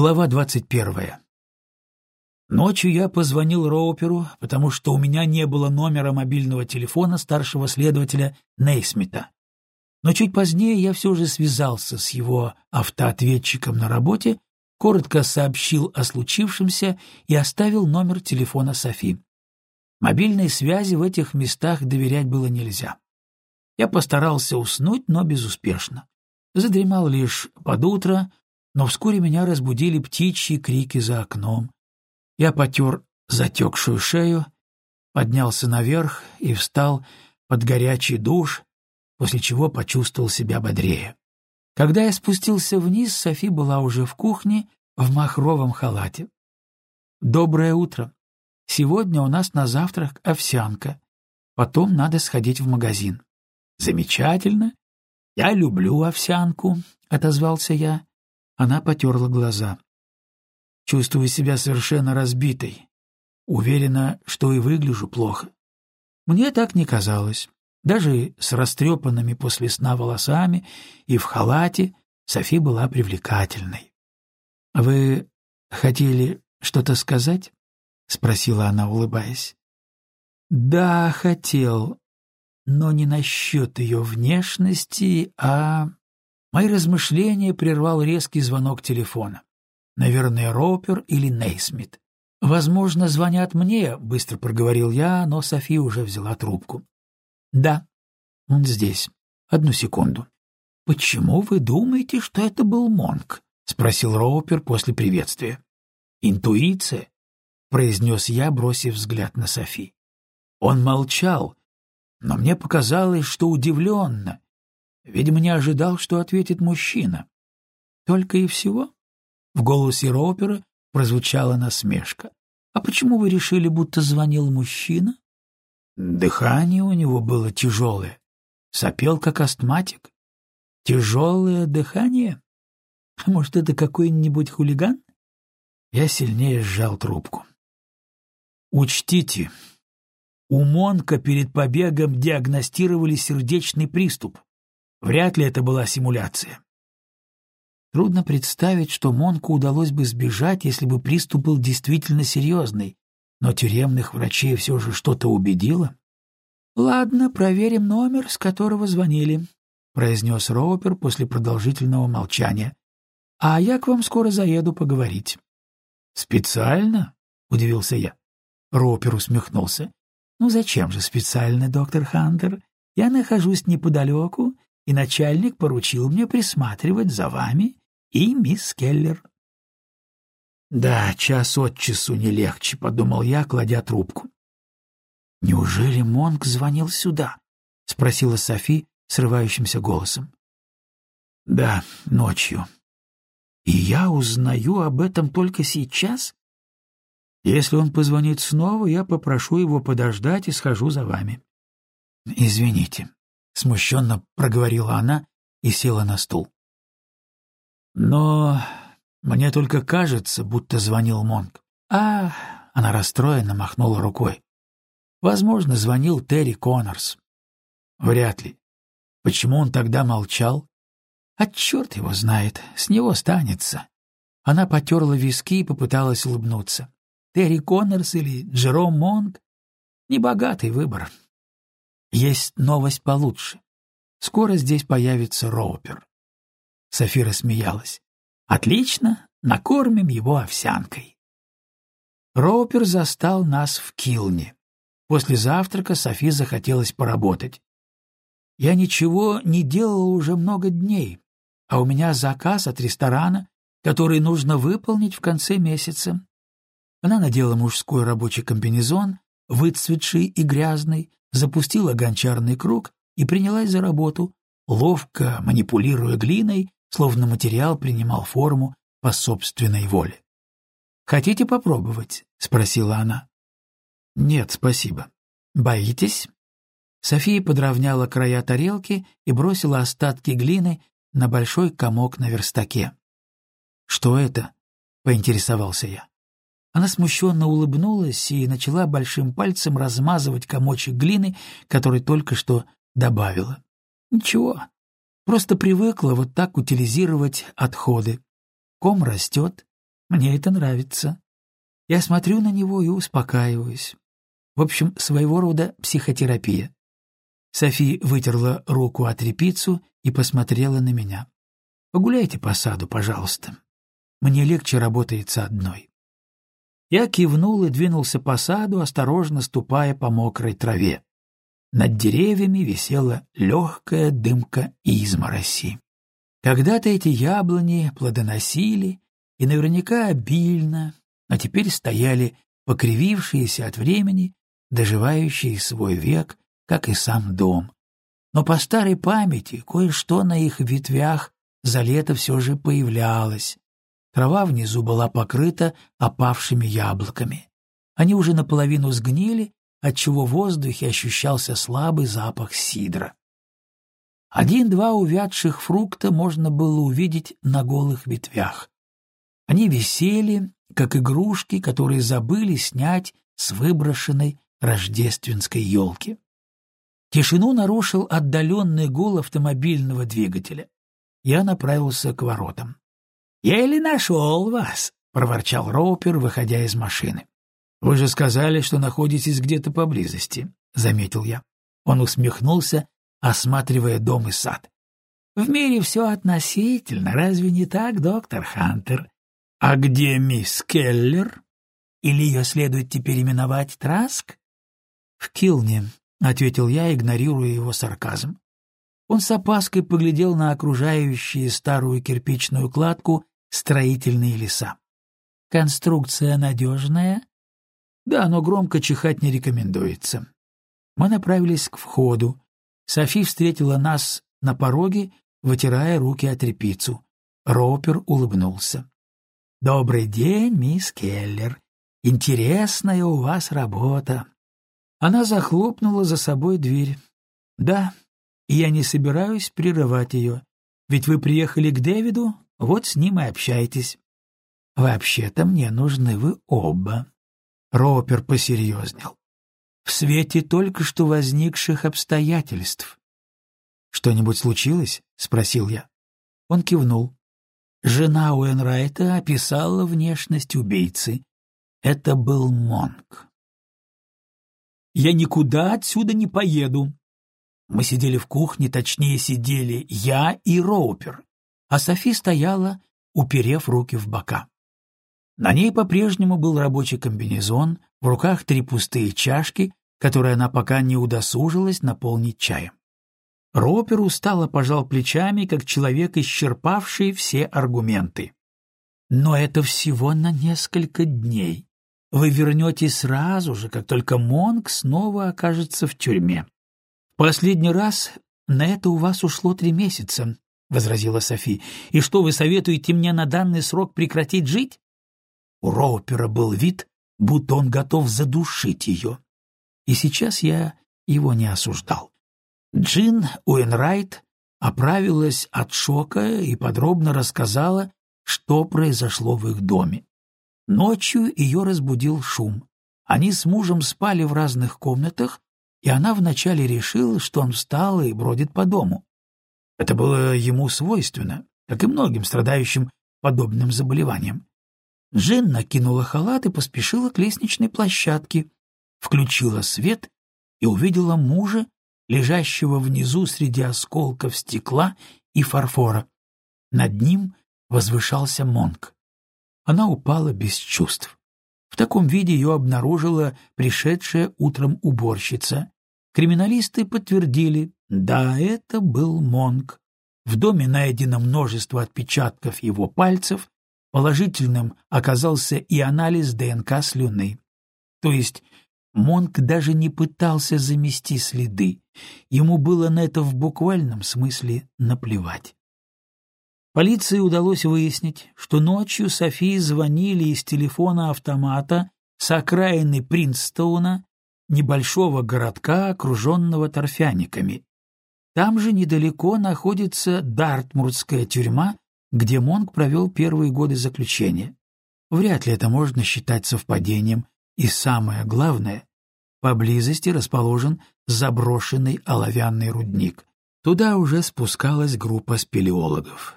Глава двадцать первая. Ночью я позвонил Роуперу, потому что у меня не было номера мобильного телефона старшего следователя Нейсмита. Но чуть позднее я все же связался с его автоответчиком на работе, коротко сообщил о случившемся и оставил номер телефона Софи. Мобильной связи в этих местах доверять было нельзя. Я постарался уснуть, но безуспешно. Задремал лишь под утро, но вскоре меня разбудили птичьи крики за окном. Я потер затекшую шею, поднялся наверх и встал под горячий душ, после чего почувствовал себя бодрее. Когда я спустился вниз, Софи была уже в кухне в махровом халате. «Доброе утро. Сегодня у нас на завтрак овсянка. Потом надо сходить в магазин». «Замечательно. Я люблю овсянку», — отозвался я. Она потерла глаза. Чувствую себя совершенно разбитой. Уверена, что и выгляжу плохо. Мне так не казалось. Даже с растрепанными после сна волосами и в халате Софи была привлекательной. — Вы хотели что-то сказать? — спросила она, улыбаясь. — Да, хотел, но не насчет ее внешности, а... Мои размышления прервал резкий звонок телефона. Наверное, Ропер или Нейсмит. «Возможно, звонят мне», — быстро проговорил я, но София уже взяла трубку. «Да, он здесь. Одну секунду». «Почему вы думаете, что это был Монк?» — спросил Роупер после приветствия. «Интуиция», — произнес я, бросив взгляд на Софи. Он молчал, но мне показалось, что удивленно, Видимо, не ожидал, что ответит мужчина. Только и всего. В голосе Ропера прозвучала насмешка. «А почему вы решили, будто звонил мужчина?» Дыхание у него было тяжелое. Сопел, как астматик. Тяжелое дыхание? Может, это какой-нибудь хулиган? Я сильнее сжал трубку. Учтите, у Монка перед побегом диагностировали сердечный приступ. Вряд ли это была симуляция. Трудно представить, что Монку удалось бы сбежать, если бы приступ был действительно серьезный, но тюремных врачей все же что-то убедило. «Ладно, проверим номер, с которого звонили», — произнес Роупер после продолжительного молчания. «А я к вам скоро заеду поговорить». «Специально?» — удивился я. Роупер усмехнулся. «Ну зачем же специально, доктор Хантер? Я нахожусь неподалеку и начальник поручил мне присматривать за вами и мисс Келлер. «Да, час от часу не легче», — подумал я, кладя трубку. «Неужели Монк звонил сюда?» — спросила Софи срывающимся голосом. «Да, ночью. И я узнаю об этом только сейчас? Если он позвонит снова, я попрошу его подождать и схожу за вами. Извините, — смущенно проговорила она и села на стул. «Но мне только кажется, будто звонил Монк. А, она расстроенно махнула рукой. Возможно, звонил Терри Коннорс. Вряд ли. Почему он тогда молчал? А черт его знает, с него станется. Она потерла виски и попыталась улыбнуться. Терри Коннорс или Джером Монк? Небогатый выбор. Есть новость получше. Скоро здесь появится Роупер. Софира смеялась. Отлично, накормим его овсянкой. Роупер застал нас в Килне. После завтрака Софи захотелось поработать. Я ничего не делала уже много дней, а у меня заказ от ресторана, который нужно выполнить в конце месяца. Она надела мужской рабочий комбинезон, выцветший и грязный, запустила гончарный круг и принялась за работу, ловко манипулируя глиной, словно материал принимал форму по собственной воле. «Хотите попробовать?» — спросила она. «Нет, спасибо. Боитесь?» София подровняла края тарелки и бросила остатки глины на большой комок на верстаке. «Что это?» — поинтересовался я. Она смущенно улыбнулась и начала большим пальцем размазывать комочек глины, который только что добавила. Ничего, просто привыкла вот так утилизировать отходы. Ком растет, Мне это нравится. Я смотрю на него и успокаиваюсь. В общем, своего рода психотерапия. Софи вытерла руку от репицу и посмотрела на меня. «Погуляйте по саду, пожалуйста. Мне легче работается одной». Я кивнул и двинулся по саду, осторожно ступая по мокрой траве. Над деревьями висела легкая дымка измороси. Когда-то эти яблони плодоносили, и наверняка обильно, а теперь стояли покривившиеся от времени, доживающие свой век, как и сам дом. Но по старой памяти кое-что на их ветвях за лето все же появлялось. Трава внизу была покрыта опавшими яблоками. Они уже наполовину сгнили, отчего в воздухе ощущался слабый запах сидра. Один-два увядших фрукта можно было увидеть на голых ветвях. Они висели, как игрушки, которые забыли снять с выброшенной рождественской елки. Тишину нарушил отдаленный гул автомобильного двигателя. Я направился к воротам. «Еле нашел вас!» — проворчал Роупер, выходя из машины. «Вы же сказали, что находитесь где-то поблизости», — заметил я. Он усмехнулся, осматривая дом и сад. «В мире все относительно, разве не так, доктор Хантер? А где мисс Келлер? Или ее следует теперь именовать Траск?» «В Килне», — ответил я, игнорируя его сарказм. Он с опаской поглядел на окружающие старую кирпичную кладку строительные леса. «Конструкция надежная?» Да, но громко чихать не рекомендуется. Мы направились к входу. Софи встретила нас на пороге, вытирая руки от тряпицу. Ропер улыбнулся. «Добрый день, мисс Келлер. Интересная у вас работа». Она захлопнула за собой дверь. «Да, и я не собираюсь прерывать ее, ведь вы приехали к Дэвиду, вот с ним и общайтесь. Вообще-то мне нужны вы оба». Ропер посерьезнел. В свете только что возникших обстоятельств. «Что-нибудь случилось?» — спросил я. Он кивнул. Жена Уэнрайта описала внешность убийцы. Это был Монк. «Я никуда отсюда не поеду». Мы сидели в кухне, точнее сидели я и Роупер, а Софи стояла, уперев руки в бока. На ней по-прежнему был рабочий комбинезон, в руках три пустые чашки, которые она пока не удосужилась наполнить чаем. Ропер устало пожал плечами, как человек, исчерпавший все аргументы. «Но это всего на несколько дней. Вы вернетесь сразу же, как только Монк снова окажется в тюрьме. Последний раз на это у вас ушло три месяца», — возразила Софи. «И что, вы советуете мне на данный срок прекратить жить?» У Роупера был вид, будто он готов задушить ее. И сейчас я его не осуждал. Джин Уэнрайт оправилась от шока и подробно рассказала, что произошло в их доме. Ночью ее разбудил шум. Они с мужем спали в разных комнатах, и она вначале решила, что он встал и бродит по дому. Это было ему свойственно, как и многим страдающим подобным заболеванием. Джин накинула халат и поспешила к лестничной площадке, включила свет и увидела мужа, лежащего внизу среди осколков стекла и фарфора. Над ним возвышался монк. Она упала без чувств. В таком виде ее обнаружила пришедшая утром уборщица. Криминалисты подтвердили, да, это был монк. В доме найдено множество отпечатков его пальцев, Положительным оказался и анализ ДНК слюны. То есть Монк даже не пытался замести следы. Ему было на это в буквальном смысле наплевать. Полиции удалось выяснить, что ночью Софии звонили из телефона автомата с окраины Принстоуна, небольшого городка, окруженного торфяниками. Там же недалеко находится Дартмуртская тюрьма, где Монг провел первые годы заключения. Вряд ли это можно считать совпадением, и самое главное, поблизости расположен заброшенный оловянный рудник. Туда уже спускалась группа спелеологов.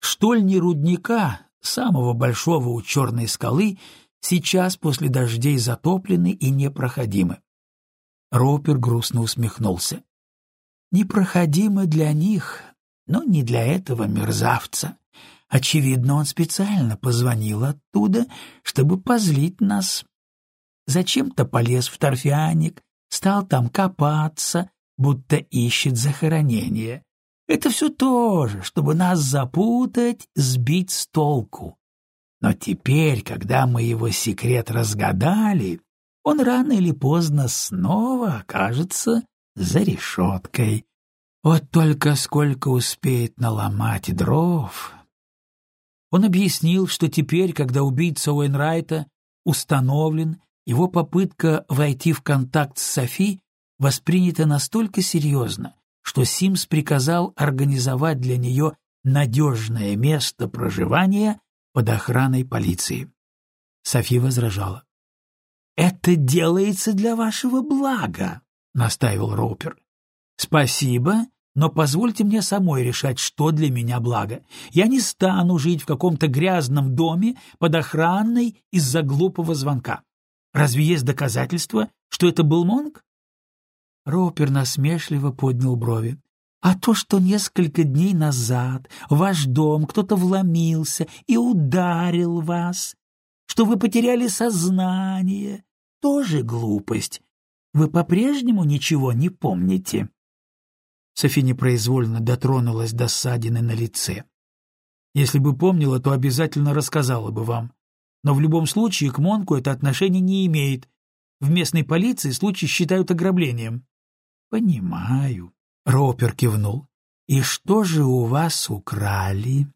Штольни рудника самого большого у черной скалы, сейчас после дождей затоплены и непроходимы. Ропер грустно усмехнулся. Непроходимы для них, но не для этого мерзавца. Очевидно, он специально позвонил оттуда, чтобы позлить нас. Зачем-то полез в торфяник, стал там копаться, будто ищет захоронение. Это все то же, чтобы нас запутать, сбить с толку. Но теперь, когда мы его секрет разгадали, он рано или поздно снова окажется за решеткой. Вот только сколько успеет наломать дров. Он объяснил, что теперь, когда убийца Уэйнрайта установлен, его попытка войти в контакт с Софи воспринята настолько серьезно, что Симс приказал организовать для нее надежное место проживания под охраной полиции. Софи возражала. «Это делается для вашего блага», — настаивал Роупер. «Спасибо, но позвольте мне самой решать, что для меня благо. Я не стану жить в каком-то грязном доме под охраной из-за глупого звонка. Разве есть доказательства, что это был Монг?» Роупер насмешливо поднял брови. «А то, что несколько дней назад в ваш дом кто-то вломился и ударил вас, что вы потеряли сознание, тоже глупость. Вы по-прежнему ничего не помните?» Софи непроизвольно дотронулась до ссадины на лице. «Если бы помнила, то обязательно рассказала бы вам. Но в любом случае к Монку это отношение не имеет. В местной полиции случай считают ограблением». «Понимаю», — Ропер кивнул. «И что же у вас украли?»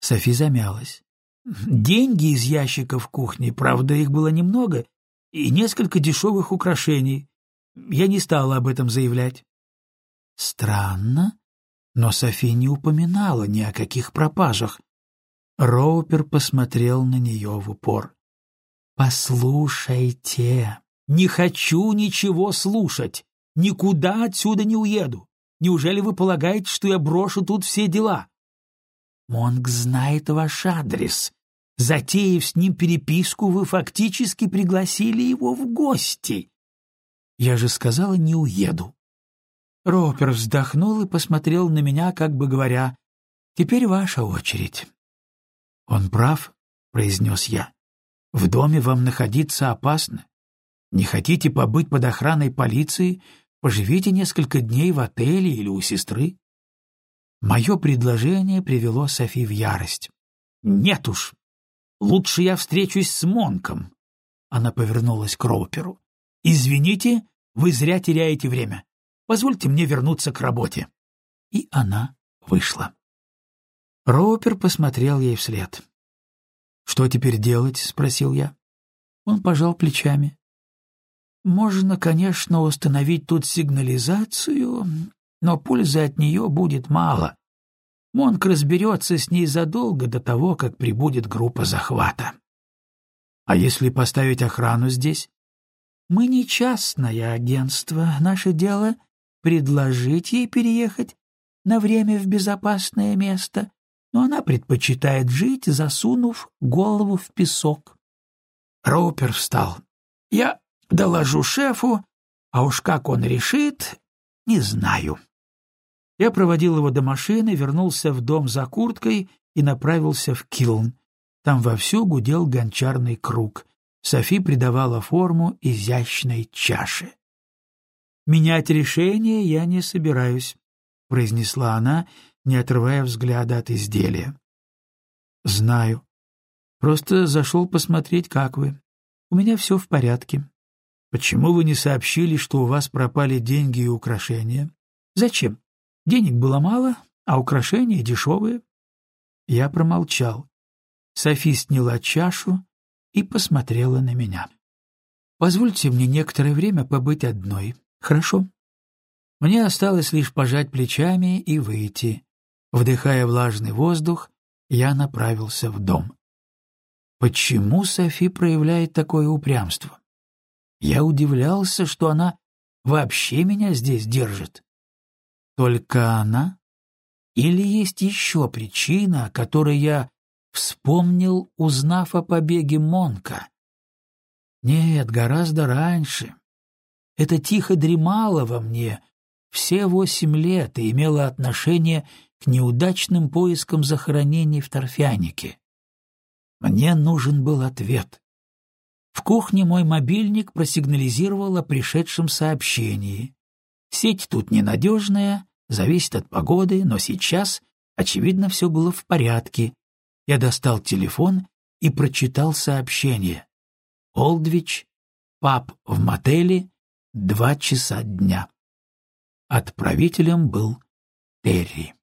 Софи замялась. «Деньги из ящиков кухни, правда, их было немного, и несколько дешевых украшений. Я не стала об этом заявлять». «Странно, но Софи не упоминала ни о каких пропажах». Роупер посмотрел на нее в упор. «Послушайте, не хочу ничего слушать. Никуда отсюда не уеду. Неужели вы полагаете, что я брошу тут все дела? Монг знает ваш адрес. Затеяв с ним переписку, вы фактически пригласили его в гости. Я же сказала, не уеду. Ропер вздохнул и посмотрел на меня, как бы говоря, «Теперь ваша очередь». «Он прав», — произнес я. «В доме вам находиться опасно. Не хотите побыть под охраной полиции, Поживите несколько дней в отеле или у сестры. Мое предложение привело Софи в ярость. «Нет уж! Лучше я встречусь с Монком!» Она повернулась к Роуперу. «Извините, вы зря теряете время. Позвольте мне вернуться к работе». И она вышла. Роупер посмотрел ей вслед. «Что теперь делать?» — спросил я. Он пожал плечами. Можно, конечно, установить тут сигнализацию, но пользы от нее будет мало. Монк разберется с ней задолго до того, как прибудет группа захвата. А если поставить охрану здесь? Мы не частное агентство. Наше дело — предложить ей переехать на время в безопасное место, но она предпочитает жить, засунув голову в песок. Роупер встал. Я Доложу шефу, а уж как он решит, не знаю. Я проводил его до машины, вернулся в дом за курткой и направился в Килн. Там вовсю гудел гончарный круг. Софи придавала форму изящной чаши. «Менять решение я не собираюсь», — произнесла она, не отрывая взгляда от изделия. «Знаю. Просто зашел посмотреть, как вы. У меня все в порядке». Почему вы не сообщили, что у вас пропали деньги и украшения? Зачем? Денег было мало, а украшения дешевые. Я промолчал. Софи сняла чашу и посмотрела на меня. Позвольте мне некоторое время побыть одной, хорошо? Мне осталось лишь пожать плечами и выйти. Вдыхая влажный воздух, я направился в дом. Почему Софи проявляет такое упрямство? Я удивлялся, что она вообще меня здесь держит. Только она? Или есть еще причина, о которой я вспомнил, узнав о побеге Монка. Нет, гораздо раньше. Это тихо дремало во мне все восемь лет и имело отношение к неудачным поискам захоронений в торфянике. Мне нужен был ответ. В кухне мой мобильник просигнализировал о пришедшем сообщении. Сеть тут ненадежная, зависит от погоды, но сейчас, очевидно, все было в порядке. Я достал телефон и прочитал сообщение. Олдвич, пап в мотеле, два часа дня. Отправителем был Терри.